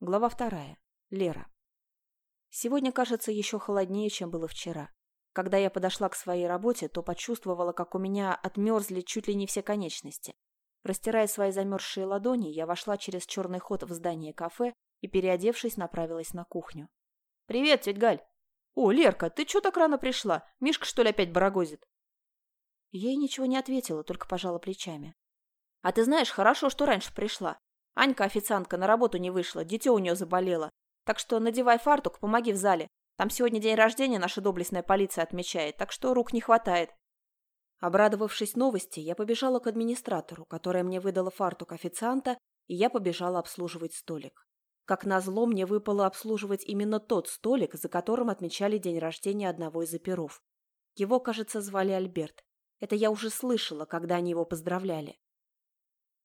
Глава вторая. Лера. Сегодня кажется еще холоднее, чем было вчера. Когда я подошла к своей работе, то почувствовала, как у меня отмерзли чуть ли не все конечности. Растирая свои замерзшие ладони, я вошла через черный ход в здание кафе и, переодевшись, направилась на кухню. «Привет, тетя Галь!» «О, Лерка, ты чё так рано пришла? Мишка, что ли, опять барагозит?» Ей ничего не ответила, только пожала плечами. «А ты знаешь, хорошо, что раньше пришла. Анька, официантка, на работу не вышла, дитё у нее заболело. Так что надевай фартук, помоги в зале. Там сегодня день рождения наша доблестная полиция отмечает, так что рук не хватает». Обрадовавшись новости, я побежала к администратору, которая мне выдала фартук официанта, и я побежала обслуживать столик. Как назло, мне выпало обслуживать именно тот столик, за которым отмечали день рождения одного из оперов. Его, кажется, звали Альберт. Это я уже слышала, когда они его поздравляли.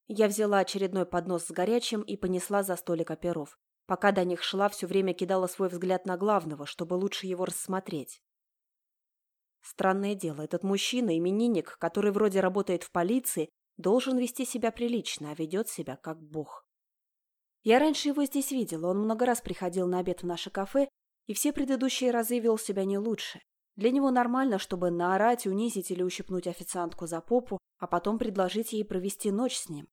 Я взяла очередной поднос с горячим и понесла за столик оперов. Пока до них шла, все время кидала свой взгляд на главного, чтобы лучше его рассмотреть. Странное дело, этот мужчина, именинник, который вроде работает в полиции, должен вести себя прилично, а ведет себя как бог. Я раньше его здесь видела, он много раз приходил на обед в наше кафе, и все предыдущие разы вел себя не лучше. Для него нормально, чтобы наорать, унизить или ущипнуть официантку за попу, а потом предложить ей провести ночь с ним.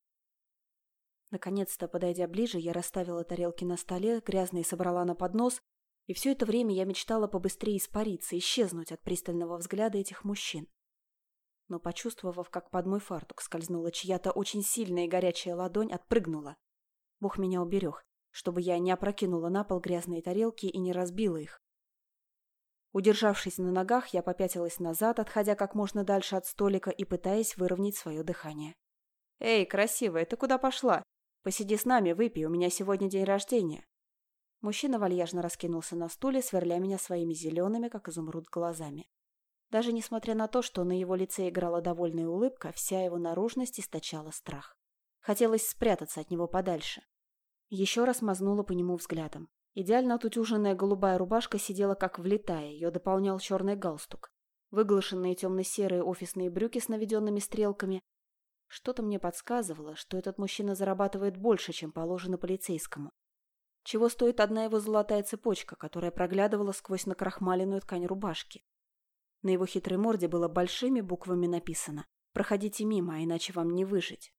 Наконец-то, подойдя ближе, я расставила тарелки на столе, грязные собрала на поднос, и все это время я мечтала побыстрее испариться, исчезнуть от пристального взгляда этих мужчин. Но, почувствовав, как под мой фартук скользнула чья-то очень сильная и горячая ладонь, отпрыгнула. Бог меня уберег, чтобы я не опрокинула на пол грязные тарелки и не разбила их. Удержавшись на ногах, я попятилась назад, отходя как можно дальше от столика и пытаясь выровнять свое дыхание. «Эй, красивая, ты куда пошла? Посиди с нами, выпей, у меня сегодня день рождения». Мужчина вальяжно раскинулся на стуле, сверля меня своими зелеными, как изумруд, глазами. Даже несмотря на то, что на его лице играла довольная улыбка, вся его наружность источала страх. Хотелось спрятаться от него подальше. Еще раз мазнула по нему взглядом. Идеально отутюженная голубая рубашка сидела как влитая, ее дополнял черный галстук. Выглашенные темно-серые офисные брюки с наведенными стрелками, что-то мне подсказывало, что этот мужчина зарабатывает больше, чем положено полицейскому. Чего стоит одна его золотая цепочка, которая проглядывала сквозь накрахмаленную ткань рубашки. На его хитрой морде было большими буквами написано «Проходите мимо, а иначе вам не выжить».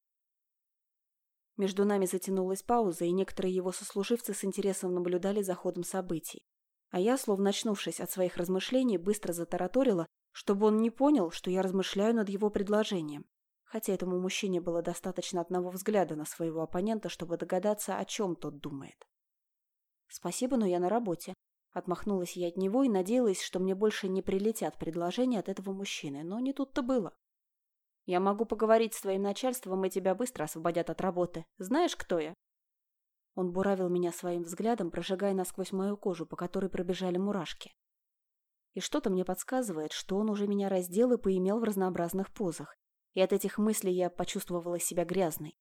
Между нами затянулась пауза, и некоторые его сослуживцы с интересом наблюдали за ходом событий. А я, словно очнувшись от своих размышлений, быстро затараторила, чтобы он не понял, что я размышляю над его предложением хотя этому мужчине было достаточно одного взгляда на своего оппонента, чтобы догадаться, о чем тот думает. «Спасибо, но я на работе». Отмахнулась я от него и надеялась, что мне больше не прилетят предложения от этого мужчины, но не тут-то было. «Я могу поговорить с твоим начальством, и тебя быстро освободят от работы. Знаешь, кто я?» Он буравил меня своим взглядом, прожигая насквозь мою кожу, по которой пробежали мурашки. И что-то мне подсказывает, что он уже меня раздел и поимел в разнообразных позах, и от этих мыслей я почувствовала себя грязной.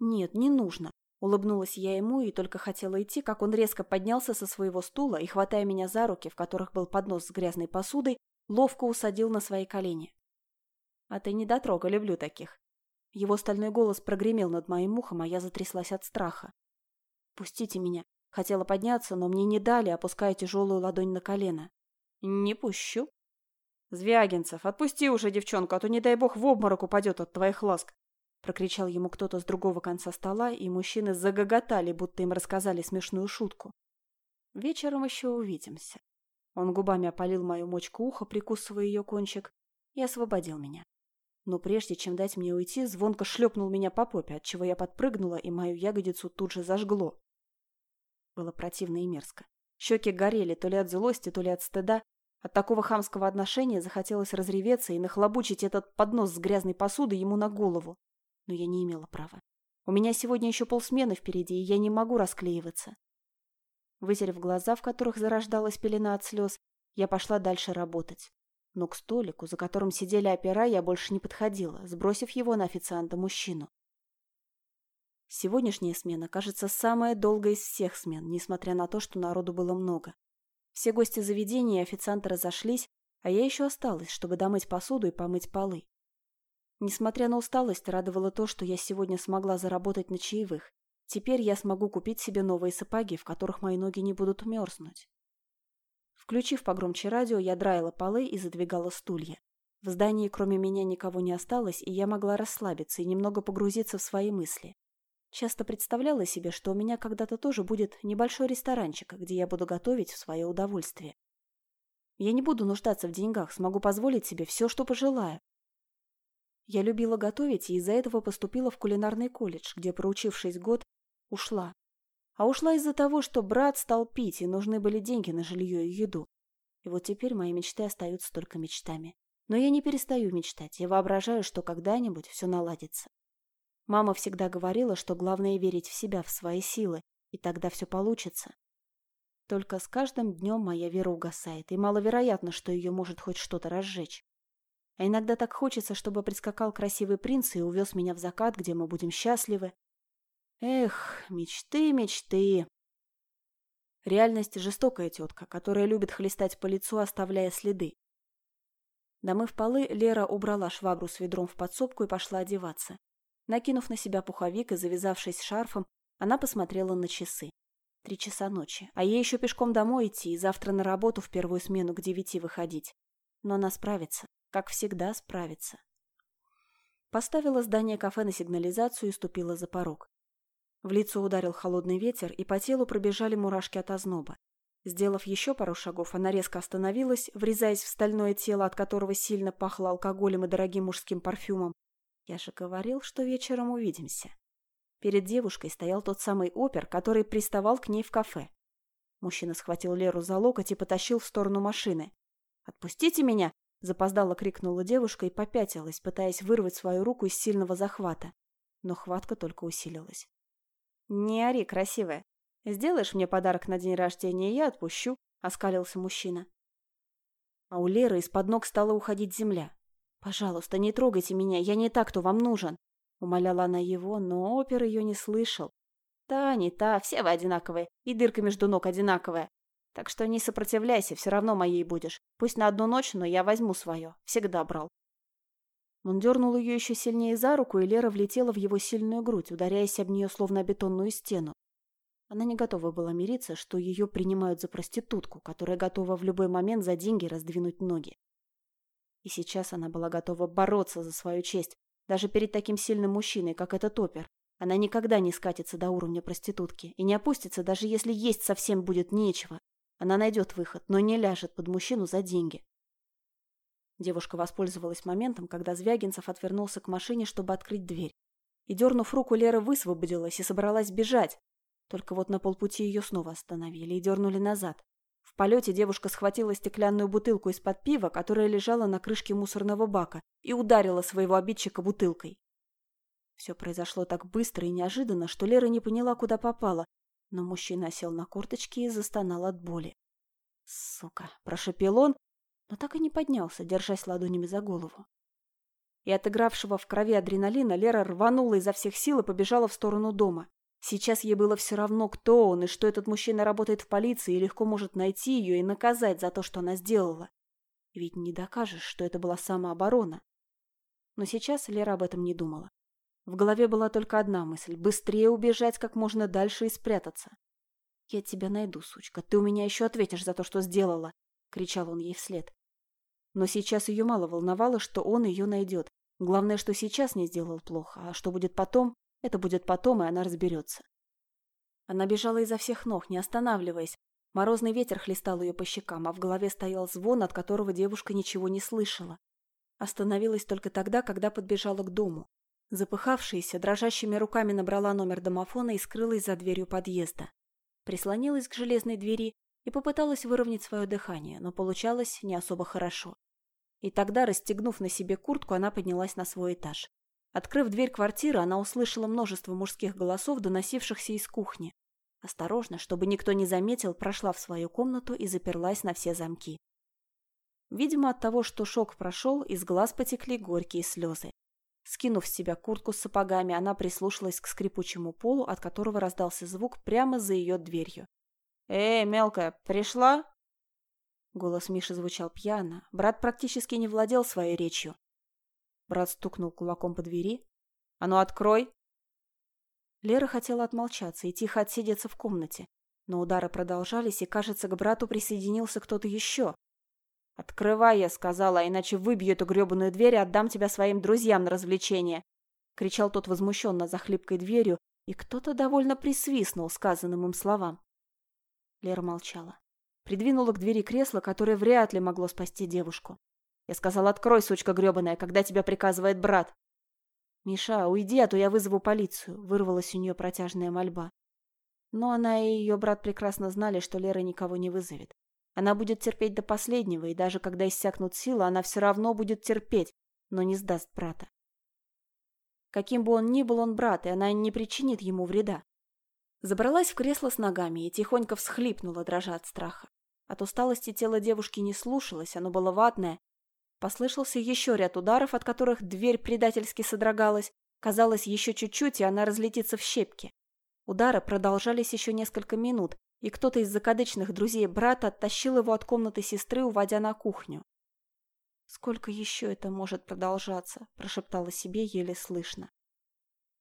«Нет, не нужно», — улыбнулась я ему и только хотела идти, как он резко поднялся со своего стула и, хватая меня за руки, в которых был поднос с грязной посудой, ловко усадил на свои колени. «А ты не дотрога, люблю таких». Его стальной голос прогремел над моим ухом, а я затряслась от страха. «Пустите меня». Хотела подняться, но мне не дали, опуская тяжелую ладонь на колено. «Не пущу», «Звягинцев, отпусти уже девчонку, а то, не дай бог, в обморок упадет от твоих ласк!» Прокричал ему кто-то с другого конца стола, и мужчины загоготали, будто им рассказали смешную шутку. «Вечером еще увидимся». Он губами опалил мою мочку уха, прикусывая ее кончик, и освободил меня. Но прежде чем дать мне уйти, звонко шлепнул меня по попе, отчего я подпрыгнула, и мою ягодицу тут же зажгло. Было противно и мерзко. Щеки горели то ли от злости, то ли от стыда, от такого хамского отношения захотелось разреветься и нахлобучить этот поднос с грязной посудой ему на голову. Но я не имела права. У меня сегодня еще полсмены впереди, и я не могу расклеиваться. Вытерев глаза, в которых зарождалась пелена от слез, я пошла дальше работать. Но к столику, за которым сидели опера, я больше не подходила, сбросив его на официанта-мужчину. Сегодняшняя смена, кажется, самая долгая из всех смен, несмотря на то, что народу было много. Все гости заведения и официанты разошлись, а я еще осталась, чтобы домыть посуду и помыть полы. Несмотря на усталость, радовало то, что я сегодня смогла заработать на чаевых. Теперь я смогу купить себе новые сапоги, в которых мои ноги не будут мерзнуть. Включив погромче радио, я драила полы и задвигала стулья. В здании кроме меня никого не осталось, и я могла расслабиться и немного погрузиться в свои мысли. Часто представляла себе, что у меня когда-то тоже будет небольшой ресторанчик, где я буду готовить в свое удовольствие. Я не буду нуждаться в деньгах, смогу позволить себе все, что пожелаю. Я любила готовить и из-за этого поступила в кулинарный колледж, где, проучившись год, ушла. А ушла из-за того, что брат стал пить, и нужны были деньги на жилье и еду. И вот теперь мои мечты остаются только мечтами. Но я не перестаю мечтать, я воображаю, что когда-нибудь все наладится. Мама всегда говорила, что главное верить в себя, в свои силы, и тогда все получится. Только с каждым днем моя вера угасает, и маловероятно, что ее может хоть что-то разжечь. А иногда так хочется, чтобы прискакал красивый принц и увез меня в закат, где мы будем счастливы. Эх, мечты, мечты. Реальность – жестокая тетка, которая любит хлестать по лицу, оставляя следы. Домыв полы, Лера убрала швабру с ведром в подсобку и пошла одеваться. Накинув на себя пуховик и завязавшись шарфом, она посмотрела на часы. Три часа ночи, а ей еще пешком домой идти и завтра на работу в первую смену к девяти выходить. Но она справится, как всегда справится. Поставила здание кафе на сигнализацию и ступила за порог. В лицо ударил холодный ветер, и по телу пробежали мурашки от озноба. Сделав еще пару шагов, она резко остановилась, врезаясь в стальное тело, от которого сильно пахло алкоголем и дорогим мужским парфюмом. Я же говорил, что вечером увидимся. Перед девушкой стоял тот самый опер, который приставал к ней в кафе. Мужчина схватил Леру за локоть и потащил в сторону машины. «Отпустите меня!» – запоздало крикнула девушка и попятилась, пытаясь вырвать свою руку из сильного захвата. Но хватка только усилилась. «Не ори, красивая!» «Сделаешь мне подарок на день рождения, и я отпущу», — оскалился мужчина. А у Леры из-под ног стала уходить земля. «Пожалуйста, не трогайте меня, я не так, кто вам нужен», — умоляла она его, но опер ее не слышал. «Та, не та, все вы одинаковые, и дырка между ног одинаковая. Так что не сопротивляйся, все равно моей будешь. Пусть на одну ночь, но я возьму свое. Всегда брал». Он дернул ее еще сильнее за руку, и Лера влетела в его сильную грудь, ударяясь об нее словно о бетонную стену. Она не готова была мириться, что ее принимают за проститутку, которая готова в любой момент за деньги раздвинуть ноги. И сейчас она была готова бороться за свою честь, даже перед таким сильным мужчиной, как этот опер. Она никогда не скатится до уровня проститутки и не опустится, даже если есть совсем будет нечего. Она найдет выход, но не ляжет под мужчину за деньги. Девушка воспользовалась моментом, когда Звягинцев отвернулся к машине, чтобы открыть дверь. И, дернув руку, Лера высвободилась и собралась бежать, только вот на полпути ее снова остановили и дернули назад. В полете девушка схватила стеклянную бутылку из-под пива, которая лежала на крышке мусорного бака, и ударила своего обидчика бутылкой. Все произошло так быстро и неожиданно, что Лера не поняла, куда попала, но мужчина сел на корточки и застонал от боли. «Сука!» – прошепел он, но так и не поднялся, держась ладонями за голову. И отыгравшего в крови адреналина Лера рванула изо всех сил и побежала в сторону дома. Сейчас ей было все равно, кто он и что этот мужчина работает в полиции и легко может найти ее и наказать за то, что она сделала. Ведь не докажешь, что это была самооборона. Но сейчас Лера об этом не думала. В голове была только одна мысль – быстрее убежать как можно дальше и спрятаться. «Я тебя найду, сучка, ты у меня еще ответишь за то, что сделала!» – кричал он ей вслед. Но сейчас ее мало волновало, что он ее найдет. Главное, что сейчас не сделал плохо, а что будет потом, это будет потом, и она разберется. Она бежала изо всех ног, не останавливаясь. Морозный ветер хлестал ее по щекам, а в голове стоял звон, от которого девушка ничего не слышала. Остановилась только тогда, когда подбежала к дому. Запыхавшаяся, дрожащими руками набрала номер домофона и скрылась за дверью подъезда. Прислонилась к железной двери и попыталась выровнять свое дыхание, но получалось не особо хорошо. И тогда, расстегнув на себе куртку, она поднялась на свой этаж. Открыв дверь квартиры, она услышала множество мужских голосов, доносившихся из кухни. Осторожно, чтобы никто не заметил, прошла в свою комнату и заперлась на все замки. Видимо, от того, что шок прошел, из глаз потекли горькие слезы. Скинув с себя куртку с сапогами, она прислушалась к скрипучему полу, от которого раздался звук прямо за ее дверью. «Эй, мелкая, пришла?» Голос Миши звучал пьяно. Брат практически не владел своей речью. Брат стукнул кулаком по двери. «А ну, открой!» Лера хотела отмолчаться и тихо отсидеться в комнате, но удары продолжались, и, кажется, к брату присоединился кто-то еще. «Открывай», — я сказала, — «иначе выбью эту гребаную дверь и отдам тебя своим друзьям на развлечение», — кричал тот возмущенно за хлипкой дверью, и кто-то довольно присвистнул сказанным им словам. Лера молчала. Придвинула к двери кресло, которое вряд ли могло спасти девушку. Я сказала, открой, сучка гребаная, когда тебя приказывает брат. «Миша, уйди, а то я вызову полицию», — вырвалась у нее протяжная мольба. Но она и ее брат прекрасно знали, что Лера никого не вызовет. Она будет терпеть до последнего, и даже когда иссякнут силы, она все равно будет терпеть, но не сдаст брата. Каким бы он ни был, он брат, и она не причинит ему вреда. Забралась в кресло с ногами и тихонько всхлипнула, дрожа от страха. От усталости тело девушки не слушалось, оно было ватное. Послышался еще ряд ударов, от которых дверь предательски содрогалась. Казалось, еще чуть-чуть, и она разлетится в щепки. Удары продолжались еще несколько минут, и кто-то из закадычных друзей брата оттащил его от комнаты сестры, уводя на кухню. «Сколько еще это может продолжаться?» – прошептала себе еле слышно.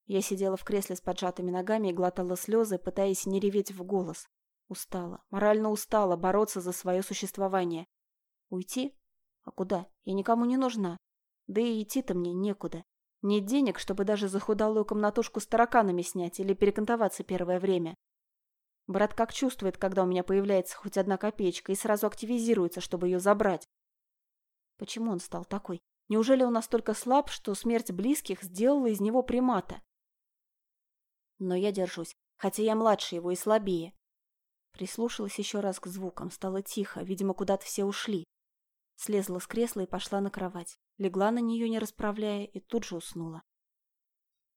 Я сидела в кресле с поджатыми ногами и глотала слезы, пытаясь не реветь в голос. Устала, морально устала бороться за свое существование. Уйти? А куда? Я никому не нужна. Да и идти-то мне некуда. Нет денег, чтобы даже захудалую комнатушку с тараканами снять или перекантоваться первое время. Брат как чувствует, когда у меня появляется хоть одна копеечка, и сразу активизируется, чтобы ее забрать. Почему он стал такой? Неужели он настолько слаб, что смерть близких сделала из него примата? Но я держусь, хотя я младше его и слабее. Прислушалась еще раз к звукам, стало тихо, видимо, куда-то все ушли. Слезла с кресла и пошла на кровать. Легла на нее, не расправляя, и тут же уснула.